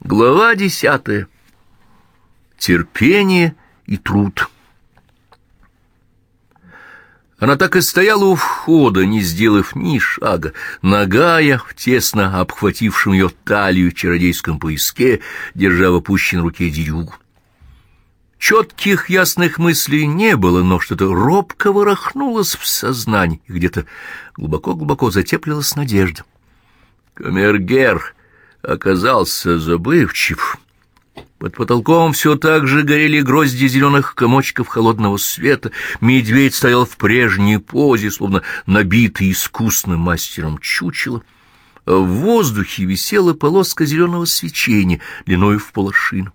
Глава десятая. Терпение и труд. Она так и стояла у входа, не сделав ни шага, ногая в тесно обхватившем ее талию чародейском поиске, держа в опущенной руке дерюгу. Четких ясных мыслей не было, но что-то робко ворохнулось в сознании, где-то глубоко-глубоко затеплилась надежда. Камергер оказался забывчив. Под потолком все так же горели грозди зеленых комочков холодного света. Медведь стоял в прежней позе, словно набитый искусным мастером чучело. А в воздухе висела полоска зеленого свечения длиной в полошину.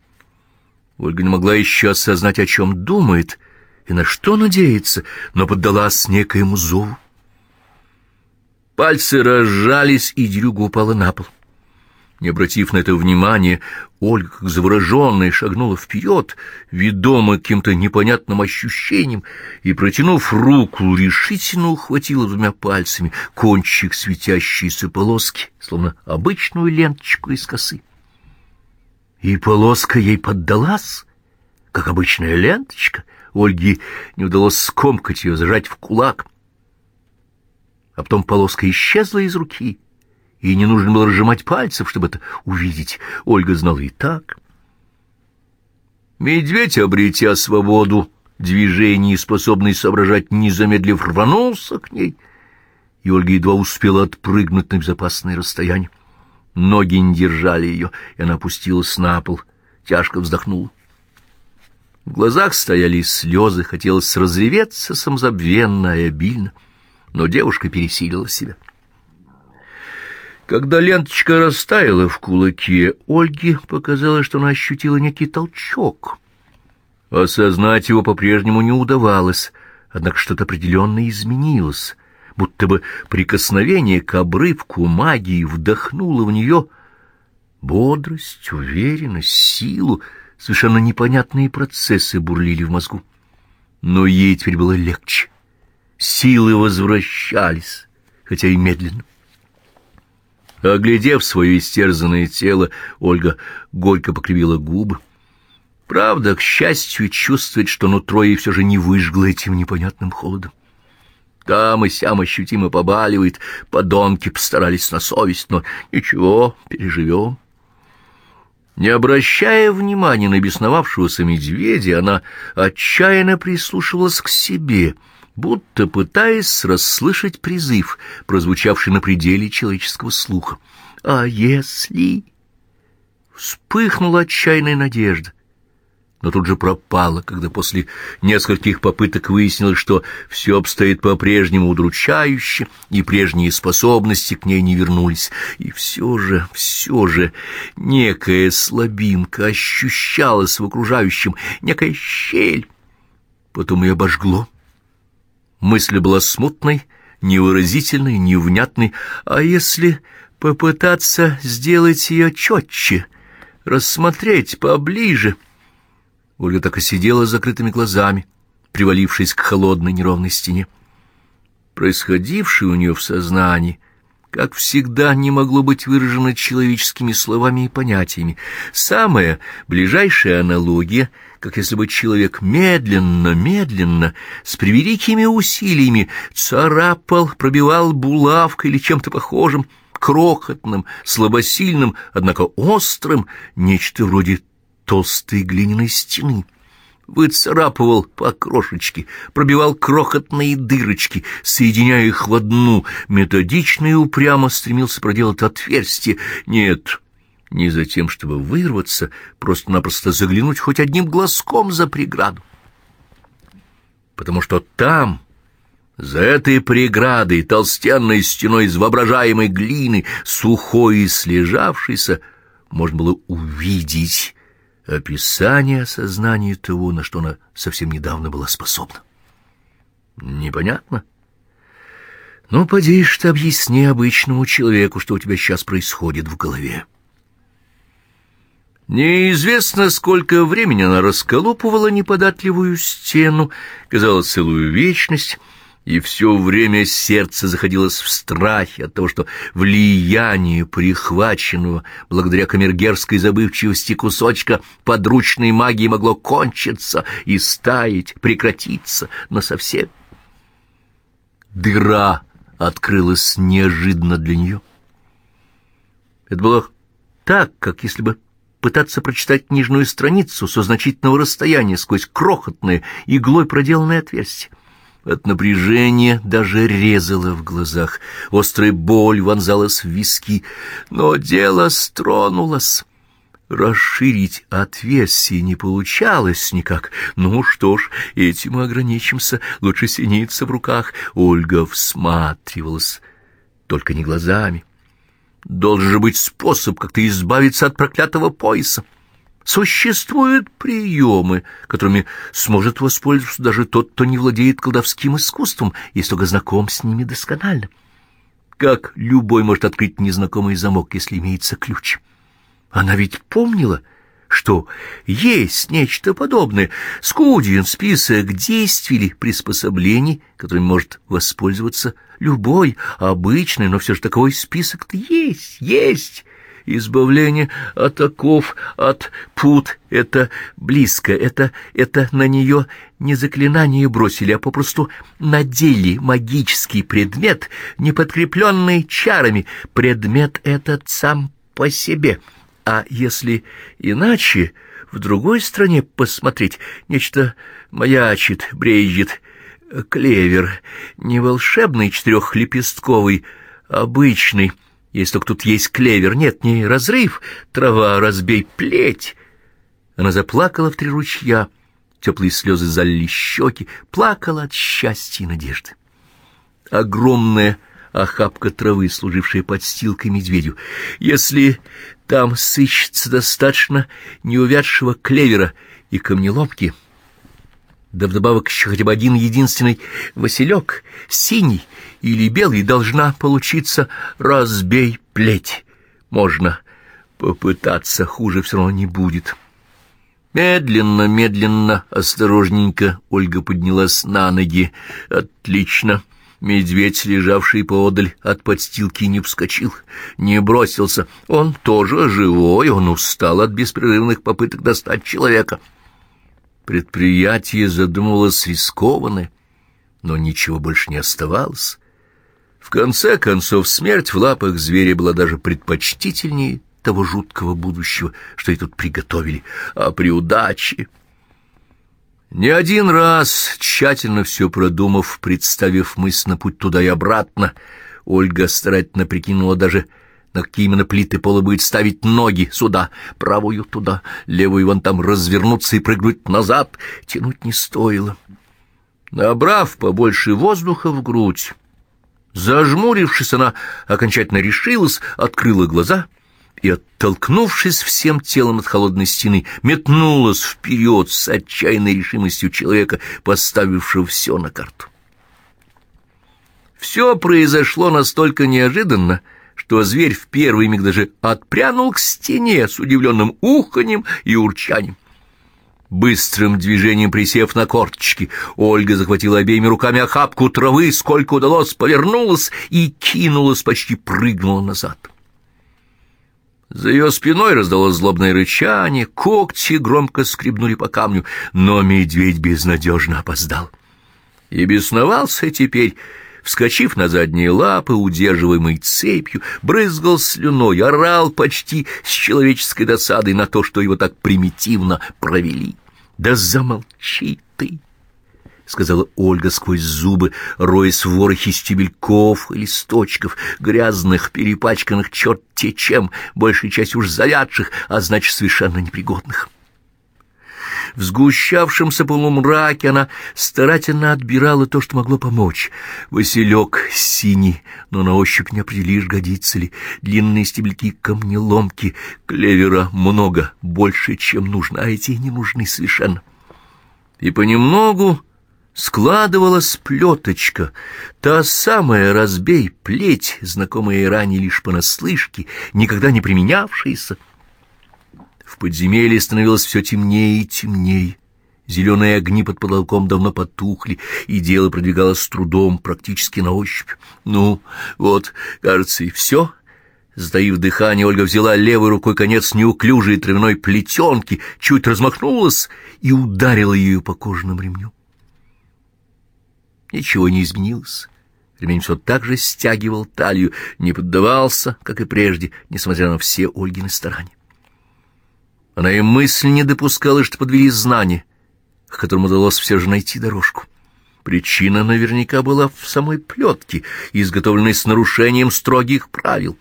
Ольга не могла еще осознать, о чем думает и на что надеется, но поддалась некоему зову. Пальцы разжались, и дерюга упала на пол. Не обратив на это внимания, Ольга, как завороженная, шагнула вперед, ведома каким-то непонятным ощущением, и, протянув руку, решительно ухватила двумя пальцами кончик светящейся полоски, словно обычную ленточку из косы. И полоска ей поддалась, как обычная ленточка. Ольге не удалось скомкать ее, зажать в кулак. А потом полоска исчезла из руки — и не нужно было разжимать пальцев, чтобы это увидеть. Ольга знала и так. Медведь, обретя свободу, движений, способный соображать, не замедлив, рванулся к ней, и Ольга едва успела отпрыгнуть на безопасное расстояние. Ноги не держали ее, и она опустилась на пол, тяжко вздохнула. В глазах стояли слезы, хотелось разреветься самозабвенно и обильно, но девушка пересилила себя. Когда ленточка растаяла в кулаке, Ольге показалось, что она ощутила некий толчок. Осознать его по-прежнему не удавалось, однако что-то определенно изменилось, будто бы прикосновение к обрывку магии вдохнуло в нее бодрость, уверенность, силу, совершенно непонятные процессы бурлили в мозгу. Но ей теперь было легче. Силы возвращались, хотя и медленно. Оглядев свое истерзанное тело, Ольга горько покривила губы. Правда, к счастью, чувствует, что нутро ей все же не выжгло этим непонятным холодом. Там и сям ощутимо побаливает, подонки постарались на совесть, но ничего, переживем. Не обращая внимания на бесновавшегося медведя, она отчаянно прислушивалась к себе — будто пытаясь расслышать призыв, прозвучавший на пределе человеческого слуха. «А если...» Вспыхнула отчаянная надежда, но тут же пропала, когда после нескольких попыток выяснилось, что все обстоит по-прежнему удручающе, и прежние способности к ней не вернулись. И все же, все же, некая слабинка ощущалась в окружающем, некая щель. Потом ее обожгло Мысль была смутной, невыразительной, невнятной. А если попытаться сделать ее четче, рассмотреть поближе? Ольга так и сидела с закрытыми глазами, привалившись к холодной неровной стене. Происходившее у нее в сознании как всегда, не могло быть выражено человеческими словами и понятиями. Самая ближайшая аналогия, как если бы человек медленно-медленно, с превеликими усилиями царапал, пробивал булавкой или чем-то похожим, крохотным, слабосильным, однако острым, нечто вроде толстой глиняной стены выцарапывал по крошечке, пробивал крохотные дырочки, соединяя их в одну, методично и упрямо стремился проделать отверстие. Нет, не за тем, чтобы вырваться, просто-напросто заглянуть хоть одним глазком за преграду. Потому что там, за этой преградой, толстенной стеной из воображаемой глины, сухой и слежавшейся, можно было увидеть описание сознания того, на что она совсем недавно была способна. Непонятно? Ну, поди ты объясни обычному человеку, что у тебя сейчас происходит в голове. Неизвестно, сколько времени она расколупывала неподатливую стену, казалось, целую вечность, и все время сердце заходилось в страхе от того, что влияние прихваченного благодаря камергерской забывчивости кусочка подручной магии могло кончиться и стаять, прекратиться насовсем. Дыра открылась неожиданно для нее. Это было так, как если бы пытаться прочитать книжную страницу со значительного расстояния сквозь крохотное иглой проделанное отверстие. От напряжения даже резало в глазах, острая боль вонзалась в виски, но дело стронулось. Расширить отверстие не получалось никак. Ну что ж, этим ограничимся, лучше синица в руках. Ольга всматривалась, только не глазами. Должен же быть способ как-то избавиться от проклятого пояса. Существуют приемы, которыми сможет воспользоваться даже тот, кто не владеет колдовским искусством, если только знаком с ними досконально. Как любой может открыть незнакомый замок, если имеется ключ? Она ведь помнила, что есть нечто подобное. Скуден список действий или приспособлений, которыми может воспользоваться любой обычный, но все же такой список-то есть, есть избавление от оков, от пут. Это близко, это, это на нее не заклинание бросили, а попросту надели магический предмет, не подкрепленный чарами. Предмет этот сам по себе. А если иначе, в другой стране посмотреть, нечто маячит, брежет, клевер, не волшебный четырехлепестковый, обычный, если только тут есть клевер. Нет, не разрыв, трава, разбей, плеть. Она заплакала в три ручья, теплые слезы залили щеки, плакала от счастья и надежды. Огромная охапка травы, служившая подстилкой медведю. Если там сыщется достаточно неувядшего клевера и камнеломки, да вдобавок еще хотя бы один единственный василек, синий или белый, должна получиться «разбей плеть». Можно попытаться, хуже все равно не будет. Медленно, медленно, осторожненько Ольга поднялась на ноги. Отлично. Медведь, лежавший поодаль от подстилки, не вскочил, не бросился. Он тоже живой, он устал от беспрерывных попыток достать человека. Предприятие задумывалось рискованное, но ничего больше не оставалось. В конце концов, смерть в лапах зверя была даже предпочтительнее того жуткого будущего, что и тут приготовили, а при удаче... Не один раз, тщательно все продумав, представив мысль на путь туда и обратно, Ольга старательно прикинула даже на какие именно плиты пола будет ставить ноги сюда, правую туда, левую вон там развернуться и прыгнуть назад, тянуть не стоило. Набрав побольше воздуха в грудь, зажмурившись, она окончательно решилась, открыла глаза и, оттолкнувшись всем телом от холодной стены, метнулась вперед с отчаянной решимостью человека, поставившего все на карту. Все произошло настолько неожиданно, что зверь в первый миг даже отпрянул к стене с удивленным уханьем и урчанием. Быстрым движением присев на корточки, Ольга захватила обеими руками охапку травы, сколько удалось, повернулась и кинулась, почти прыгнула назад. За ее спиной раздалось злобное рычание, когти громко скребнули по камню, но медведь безнадежно опоздал. И бесновался теперь, вскочив на задние лапы, удерживаемый цепью, брызгал слюной, орал почти с человеческой досадой на то, что его так примитивно провели. «Да замолчи ты!» — сказала Ольга сквозь зубы, роясь в ворохе стебельков и листочков, грязных, перепачканных черт-те чем, большей частью уж завядших, а значит, совершенно непригодных. В сгущавшемся полумраке она старательно отбирала то, что могло помочь. Василек синий, но на ощупь не определишь, годится ли. Длинные стебельки камнеломки, клевера много, больше, чем нужно, а эти не нужны совершенно. И понемногу складывалась плеточка, та самая разбей, плеть, знакомая ранее лишь понаслышке, никогда не применявшаяся. В подземелье становилось все темнее и темнее, Зеленые огни под потолком давно потухли, и дело продвигалось с трудом, практически на ощупь. Ну, вот, кажется, и все. Сдаив дыхание, Ольга взяла левой рукой конец неуклюжей травяной плетенки, чуть размахнулась и ударила ее по кожаному ремню. Ничего не изменилось. Ремень все так же стягивал талию, не поддавался, как и прежде, несмотря на все Ольгины старания. Она и мысль не допускала, что подвели знания, к которому удалось все же найти дорожку. Причина наверняка была в самой плетке, изготовленной с нарушением строгих правил.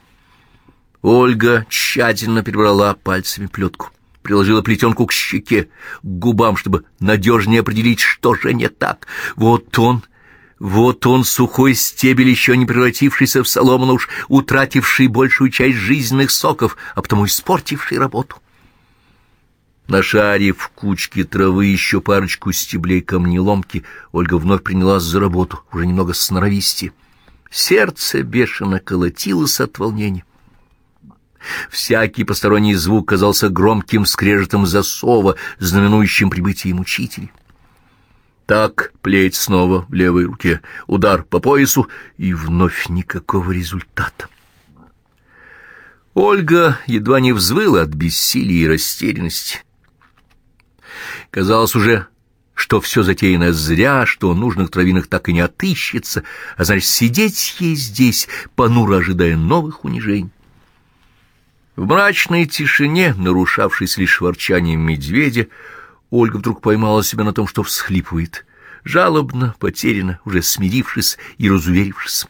Ольга тщательно перебрала пальцами плетку, приложила плетенку к щеке, к губам, чтобы надежнее определить, что же не так. Вот он, вот он, сухой стебель, еще не превратившийся в солому, уж утративший большую часть жизненных соков, а потому испортивший работу. Нашарив в кучке травы еще парочку стеблей камнеломки, Ольга вновь принялась за работу, уже немного сноровисти. Сердце бешено колотилось от волнения. Всякий посторонний звук казался громким скрежетом засова, знаменующим прибытие мучителей. Так, плеть снова в левой руке, удар по поясу, и вновь никакого результата. Ольга едва не взвыла от бессилия и растерянности. Казалось уже, что все затеяно зря, что нужных травинок так и не отыщется, а значит, сидеть ей здесь, понуро ожидая новых унижений. В мрачной тишине, нарушавшейся лишь ворчанием медведя, Ольга вдруг поймала себя на том, что всхлипывает, жалобно, потеряно, уже смирившись и разуверившись,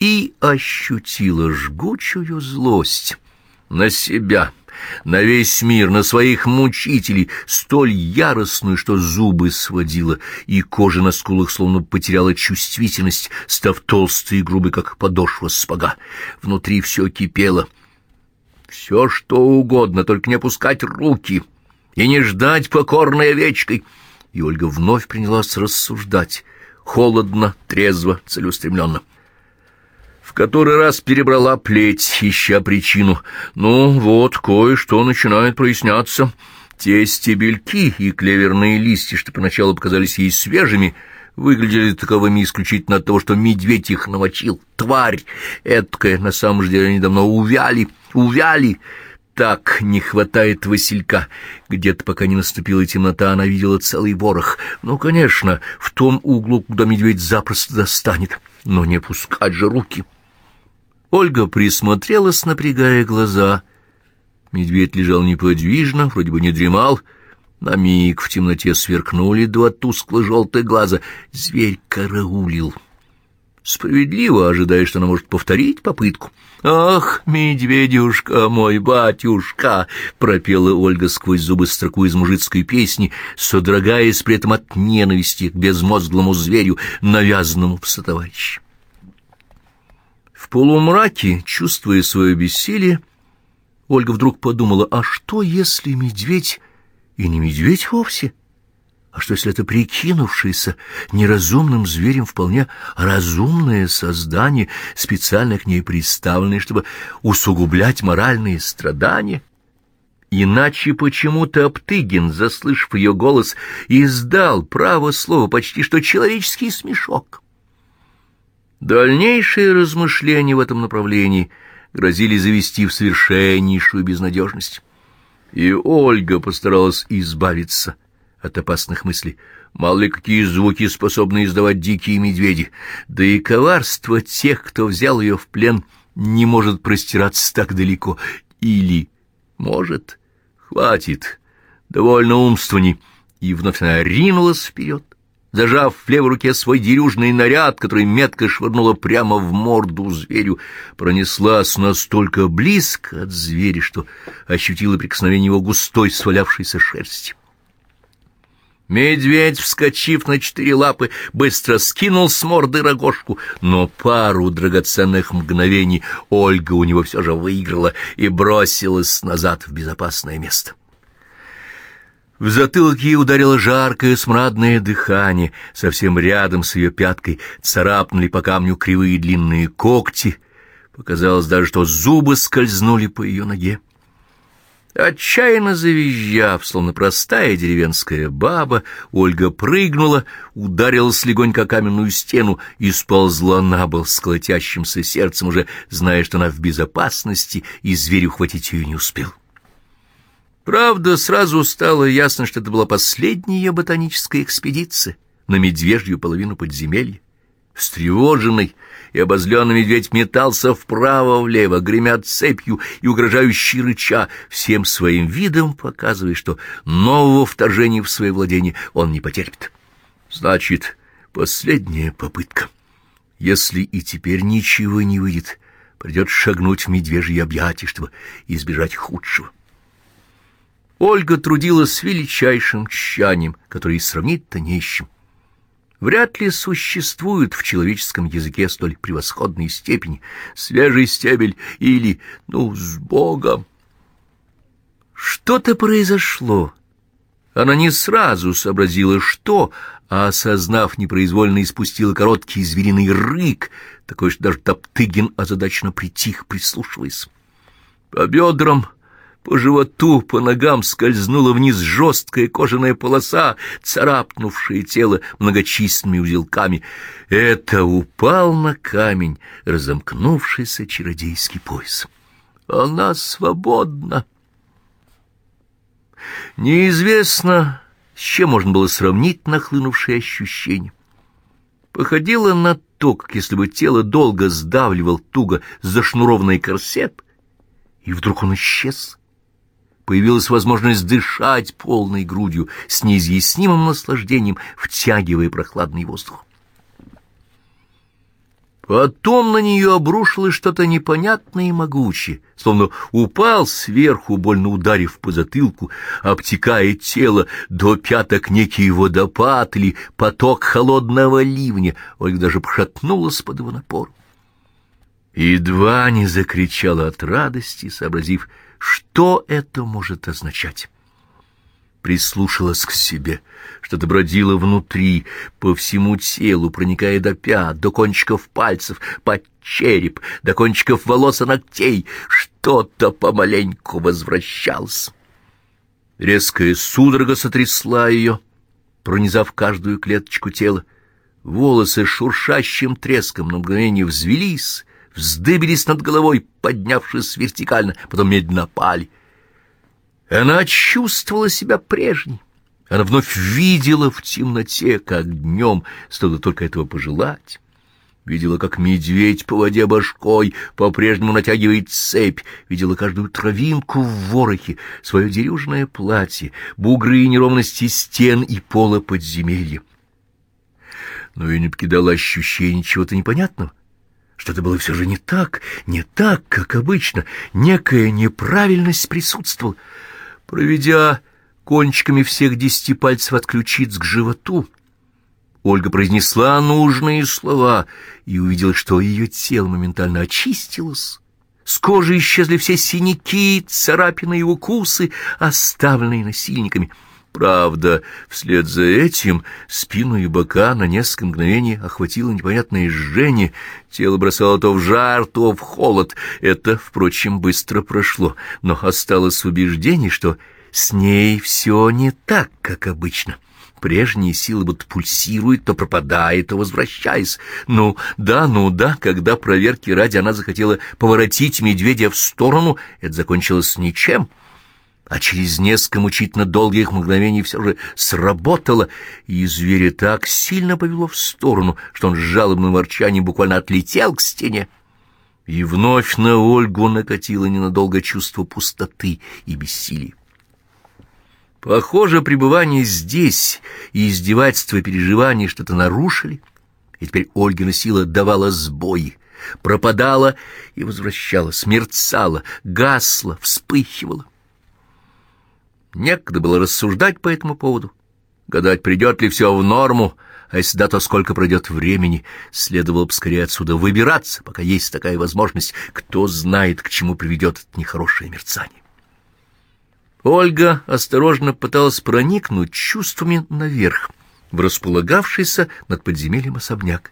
и ощутила жгучую злость на себя — на весь мир, на своих мучителей, столь яростную, что зубы сводила, и кожа на скулах словно потеряла чувствительность, став толстой и грубой, как подошва спага. Внутри все кипело. Все, что угодно, только не опускать руки и не ждать покорной овечкой. И Ольга вновь принялась рассуждать, холодно, трезво, целеустремленно который раз перебрала плеть, ища причину. Ну, вот, кое-что начинает проясняться. Те стебельки и клеверные листья, что поначалу показались ей свежими, выглядели таковыми исключительно от того, что медведь их намочил. Тварь эткая, на самом деле они давно увяли, увяли. Так не хватает Василька. Где-то, пока не наступила темнота, она видела целый ворох. Ну, конечно, в том углу, куда медведь запросто достанет. Но не пускать же руки. Ольга присмотрелась, напрягая глаза. Медведь лежал неподвижно, вроде бы не дремал. На миг в темноте сверкнули два тускло-желтых глаза. Зверь караулил. Справедливо, ожидая, что она может повторить попытку. «Ах, медведюшка мой, батюшка!» — пропела Ольга сквозь зубы строку из мужицкой песни, содрогаясь при этом от ненависти к безмозглому зверю, навязанному псотоварищу. В полумраке, чувствуя свое бессилие, Ольга вдруг подумала, а что, если медведь и не медведь вовсе? А что, если это прикинувшееся неразумным зверем вполне разумное создание, специально к ней представленное, чтобы усугублять моральные страдания? Иначе почему-то Аптыгин, заслышав ее голос, издал право слова почти что человеческий смешок. Дальнейшие размышления в этом направлении грозили завести в совершеннейшую безнадежность. И Ольга постаралась избавиться от опасных мыслей. Мало ли какие звуки способны издавать дикие медведи, да и коварство тех, кто взял ее в плен, не может простираться так далеко. Или может, хватит, довольно умствований, и вновь она ринулась вперед зажав в левой руке свой дерюжный наряд, который метко швырнула прямо в морду зверю, пронеслась настолько близко от зверя, что ощутила прикосновение его густой свалявшейся шерсти. Медведь, вскочив на четыре лапы, быстро скинул с морды рогожку, но пару драгоценных мгновений Ольга у него все же выиграла и бросилась назад в безопасное место. В затылок ей ударило жаркое смрадное дыхание, совсем рядом с ее пяткой царапнули по камню кривые длинные когти. Показалось даже, что зубы скользнули по ее ноге. Отчаянно завизжав, словно простая деревенская баба, Ольга прыгнула, ударилась легонько о каменную стену и сползла на бол с колотящимся сердцем, уже зная, что она в безопасности, и зверь ухватить ее не успел. Правда, сразу стало ясно, что это была последняя ее ботаническая экспедиция на медвежью половину подземелья. Встревоженный и обозленный медведь метался вправо-влево, гремя цепью и угрожающий рыча, всем своим видом показывая, что нового вторжения в свои владения он не потерпит. Значит, последняя попытка. Если и теперь ничего не выйдет, придется шагнуть в медвежьи объятия, чтобы избежать худшего. Ольга трудилась с величайшим тщанием, который сравнить-то не с чем. Вряд ли существует в человеческом языке столь превосходной степени свежий стебель или «ну, с Богом». Что-то произошло. Она не сразу сообразила, что, а, осознав, непроизвольно испустила короткий звериный рык, такой, что даже Топтыгин озадаченно притих, прислушиваясь. По бедрам по животу, по ногам скользнула вниз жесткая кожаная полоса, царапнувшая тело многочисленными узелками. Это упал на камень разомкнувшийся чародейский пояс. Она свободна. Неизвестно, с чем можно было сравнить нахлынувшие ощущения. Походило на то, как если бы тело долго сдавливал туго зашнурованный корсет, и вдруг он исчез появилась возможность дышать полной грудью с неизъяснимым наслаждением, втягивая прохладный воздух. Потом на нее обрушилось что-то непонятное и могучее, словно упал сверху, больно ударив по затылку, обтекая тело до пяток некий водопад или поток холодного ливня. Ольга даже пошатнулась под его напором. Едва не закричала от радости, сообразив, что это может означать? Прислушалась к себе, что-то бродило внутри, по всему телу, проникая до пят, до кончиков пальцев, под череп, до кончиков волос и ногтей. Что-то помаленьку возвращалось. Резкая судорога сотрясла ее, пронизав каждую клеточку тела. Волосы шуршащим треском на мгновение взвелись, вздыбились над головой, поднявшись вертикально, потом медленно опали. Она чувствовала себя прежней. Она вновь видела в темноте, как днем, стоило только этого пожелать. Видела, как медведь по воде башкой по-прежнему натягивает цепь. Видела каждую травинку в ворохе, свое дерюжное платье, бугры и неровности стен и пола подземелья. Но и не покидало ощущение чего-то непонятного. Что-то было все же не так, не так, как обычно. Некая неправильность присутствовала. Проведя кончиками всех десяти пальцев от ключиц к животу, Ольга произнесла нужные слова и увидела, что ее тело моментально очистилось. С кожи исчезли все синяки, царапины и укусы, оставленные насильниками — Правда, вслед за этим спину и бока на несколько мгновений охватило непонятное жжение, тело бросало то в жар, то в холод. Это, впрочем, быстро прошло, но осталось убеждение, что с ней все не так, как обычно. Прежние силы будто пульсируют, то пропадает, то возвращаясь. Ну да, ну да, когда проверки ради она захотела поворотить медведя в сторону, это закончилось ничем — а через несколько мучительно долгих мгновений все же сработало, и зверя так сильно повело в сторону, что он с жалобным ворчанием буквально отлетел к стене. И вновь на Ольгу накатило ненадолго чувство пустоты и бессилия. Похоже, пребывание здесь и издевательство и переживания что-то нарушили, и теперь Ольгина сила давала сбои, пропадала и возвращалась, мерцала, гасла, вспыхивала. Некогда было рассуждать по этому поводу, гадать, придет ли все в норму, а если да, то сколько пройдет времени. Следовало бы скорее отсюда выбираться, пока есть такая возможность. Кто знает, к чему приведет это нехорошее мерцание. Ольга осторожно пыталась проникнуть чувствами наверх, в располагавшийся над подземельем особняк.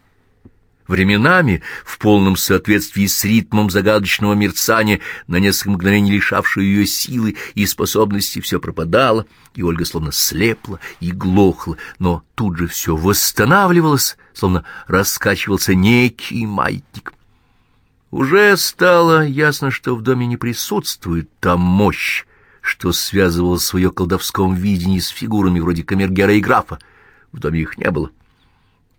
Временами, в полном соответствии с ритмом загадочного мерцания, на несколько мгновений лишавшую ее силы и способности, все пропадало, и Ольга словно слепла и глохла, но тут же все восстанавливалось, словно раскачивался некий маятник. Уже стало ясно, что в доме не присутствует та мощь, что связывала свое колдовском видении с фигурами вроде камергера и графа. В доме их не было.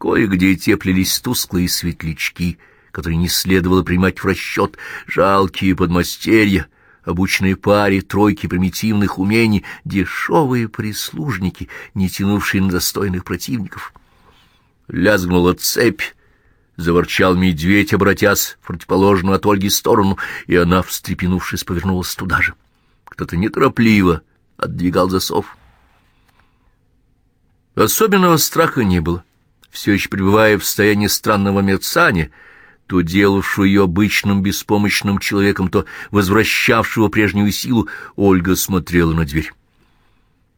Кое-где теплились тусклые светлячки, которые не следовало принимать в расчет, жалкие подмастерья, обученные паре тройки примитивных умений, дешевые прислужники, не тянувшие на достойных противников. Лязгнула цепь, заворчал медведь, обратясь в противоположную от Ольги сторону, и она, встрепенувшись, повернулась туда же. Кто-то неторопливо отдвигал засов. Особенного страха не было все еще пребывая в состоянии странного мерцания, то делавшего ее обычным беспомощным человеком, то возвращавшего прежнюю силу, Ольга смотрела на дверь.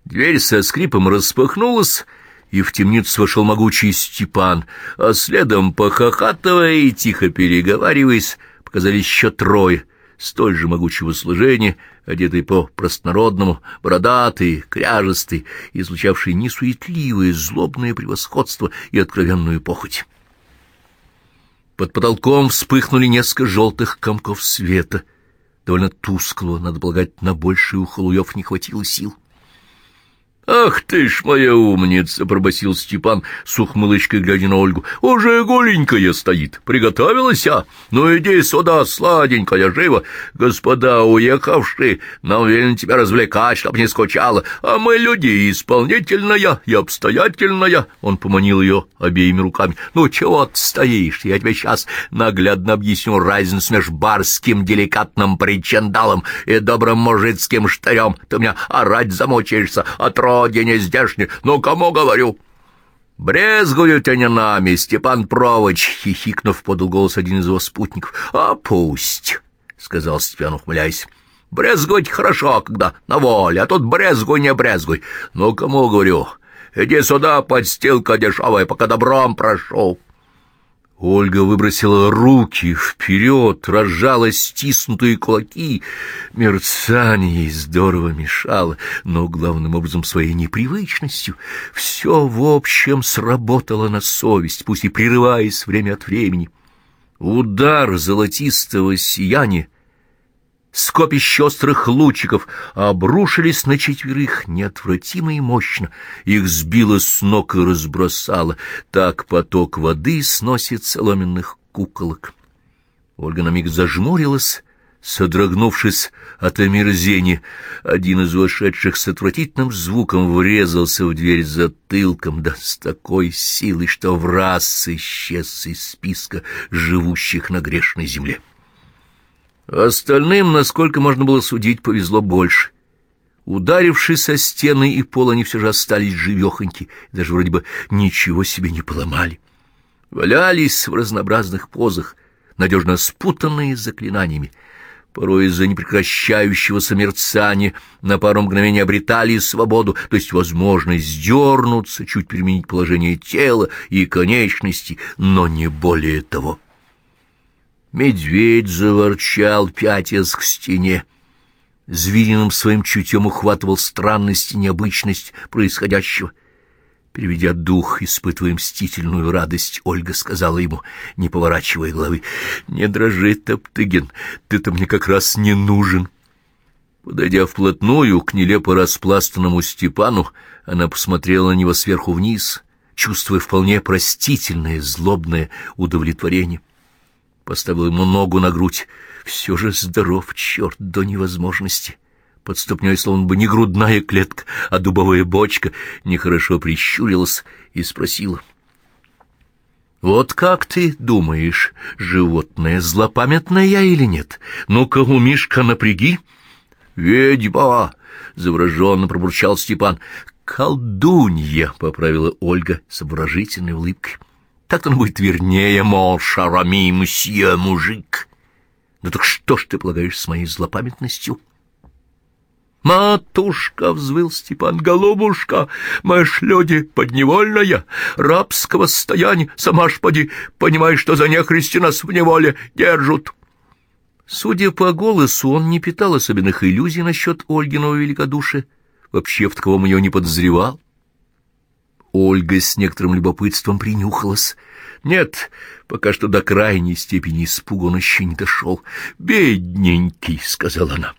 Дверь со скрипом распахнулась, и в темницу вошел могучий Степан, а следом, похохатывая и тихо переговариваясь, показались еще трое — столь же могучего сложения, одетый по-простонародному, бородатый, кряжестый, излучавший несуетливое, злобное превосходство и откровенную похоть. Под потолком вспыхнули несколько желтых комков света. Довольно тусклого, надо полагать, на больший у Халуев не хватило сил. «Ах ты ж моя умница!» — пробасил Степан с ухмылочкой, глядя на Ольгу. «Уже голенькая стоит. Приготовилась, а? Ну иди сюда, сладенькая, живо. Господа уехавшие, нам велено тебя развлекать, чтоб не скучала. А мы люди исполнительная и обстоятельная». Он поманил ее обеими руками. «Ну чего ты стоишь? Я тебе сейчас наглядно объясню разницу между барским деликатным причиндалом и добрым мужицким штырем. Ты меня орать замучаешься, отрок родине здешней, но кому говорю?» «Брезгуют они нами, Степан Провоч!» — хихикнув, подал голос один из его спутников. «А пусть!» — сказал Степан, ухмыляясь. «Брезгуать хорошо, когда на воле, а тут брезгуй, не брезгуй. Ну, кому говорю? Иди сюда, подстилка дешевая, пока добром прошу!» Ольга выбросила руки вперед, разжала стиснутые кулаки. Мерцание ей здорово мешало, но главным образом своей непривычностью. Все в общем сработало на совесть, пусть и прерываясь время от времени. Удар золотистого сияния скопищ острых лучиков обрушились на четверых неотвратимо и мощно. Их сбило с ног и разбросало. Так поток воды сносит соломенных куколок. Ольга на миг зажмурилась, содрогнувшись от омерзения. Один из вошедших с отвратительным звуком врезался в дверь затылком, да с такой силой, что в раз исчез из списка живущих на грешной земле. Остальным, насколько можно было судить, повезло больше. Ударившись о стены и пол, они все же остались живехоньки, даже вроде бы ничего себе не поломали. Валялись в разнообразных позах, надежно спутанные заклинаниями. Порой из-за непрекращающегося мерцания на пару мгновений обретали свободу, то есть возможность сдернуться, чуть переменить положение тела и конечностей, но не более того. Медведь заворчал, пятясь к стене. Звериным своим чутьем ухватывал странность и необычность происходящего. Переведя дух, испытывая мстительную радость, Ольга сказала ему, не поворачивая головы, «Не дрожи, Топтыгин, ты-то мне как раз не нужен». Подойдя вплотную к нелепо распластанному Степану, она посмотрела на него сверху вниз, чувствуя вполне простительное, злобное удовлетворение поставил ему ногу на грудь. Все же здоров, черт, до невозможности. Под ступней словно бы не грудная клетка, а дубовая бочка, нехорошо прищурилась и спросила. «Вот как ты думаешь, животное злопамятное я или нет? Ну-ка, умишка, напряги!» «Ведьма!» — завороженно пробурчал Степан. «Колдунья!» — поправила Ольга с обворожительной улыбкой. Так-то он будет вернее, мол, шарами, мсье, мужик. Ну так что ж ты полагаешь с моей злопамятностью? «Матушка!» — взвыл Степан. «Голубушка! Мы ж люди подневольная, рабского состояния. Сама ж поди, понимаешь, что за нехристи нас в неволе держат». Судя по голосу, он не питал особенных иллюзий насчет Ольгиного великодушия. Вообще в таковом ее не подозревал. Ольга с некоторым любопытством принюхалась. Нет, пока что до крайней степени испуга он еще не дошел. «Бедненький», — сказала она.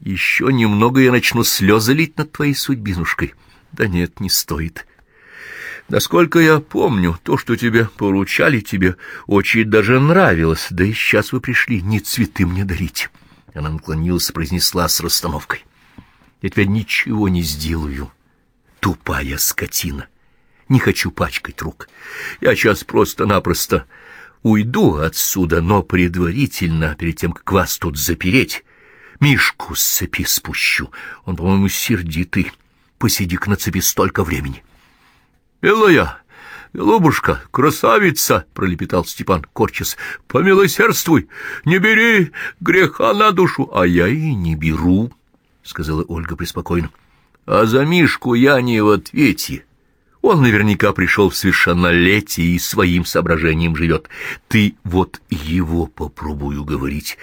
Еще немного я начну слезы лить над твоей судьбинушкой. Да нет, не стоит. Насколько я помню, то, что тебе поручали, тебе очень даже нравилось. Да и сейчас вы пришли не цветы мне дарить. Она наклонилась и произнесла с расстановкой. Я тебе ничего не сделаю, тупая скотина. Не хочу пачкать рук. Я сейчас просто-напросто уйду отсюда, но предварительно, перед тем, как вас тут запереть, Мишку с цепи спущу. Он, по-моему, сердитый. Посиди-ка на цепи столько времени. — Милая, голубушка, красавица, — пролепетал Степан, корчась, — помилосердствуй, не бери греха на душу. — А я и не беру, — сказала Ольга преспокойно. — А за Мишку я не в ответе. Он наверняка пришел в совершеннолетие и своим соображением живет. Ты вот его попробую говорить.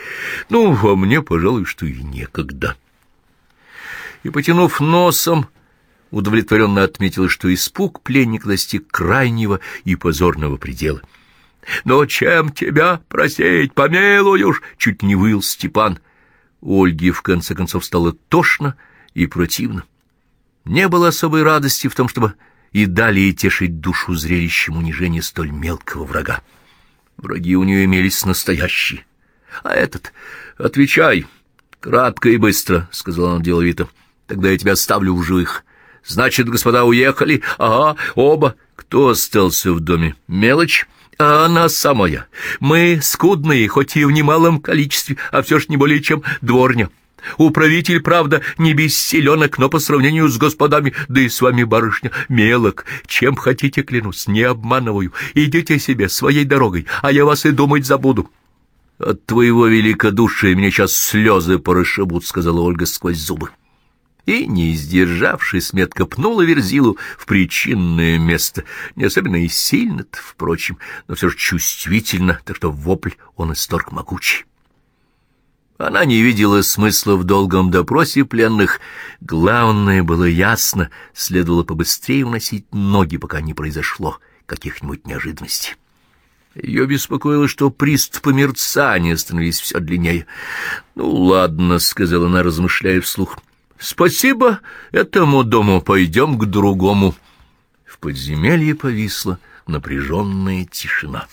Ну, во мне, пожалуй, что и некогда. И, потянув носом, удовлетворенно отметила, что испуг пленник достиг крайнего и позорного предела. «Но чем тебя просеять, помилуешь?» — чуть не выл Степан. Ольге, в конце концов, стало тошно и противно. Не было особой радости в том, чтобы и далее тешить душу зрелищем унижения столь мелкого врага. Враги у нее имелись настоящие. А этот... Отвечай. Кратко и быстро, — сказал он деловито. Тогда я тебя оставлю в живых. Значит, господа уехали? Ага, оба. Кто остался в доме? Мелочь? А она самая. Мы скудные, хоть и в немалом количестве, а все ж не более чем дворня. Управитель, правда, не бессиленок, но по сравнению с господами, да и с вами, барышня, мелок. Чем хотите, клянусь, не обманываю. Идите себе своей дорогой, а я вас и думать забуду. — От твоего великодушия меня сейчас слезы порышибут, — сказала Ольга сквозь зубы. И, не сдержавшись, метко пнула Верзилу в причинное место. Не особенно и сильно впрочем, но все же чувствительно, так что вопль он исторг могучий. Она не видела смысла в долгом допросе пленных. Главное было ясно, следовало побыстрее уносить ноги, пока не произошло каких-нибудь неожиданностей. Ее беспокоило, что приступы мерцания становились все длиннее. «Ну, ладно», — сказала она, размышляя вслух. «Спасибо этому дому, пойдем к другому». В подземелье повисла напряженная тишина.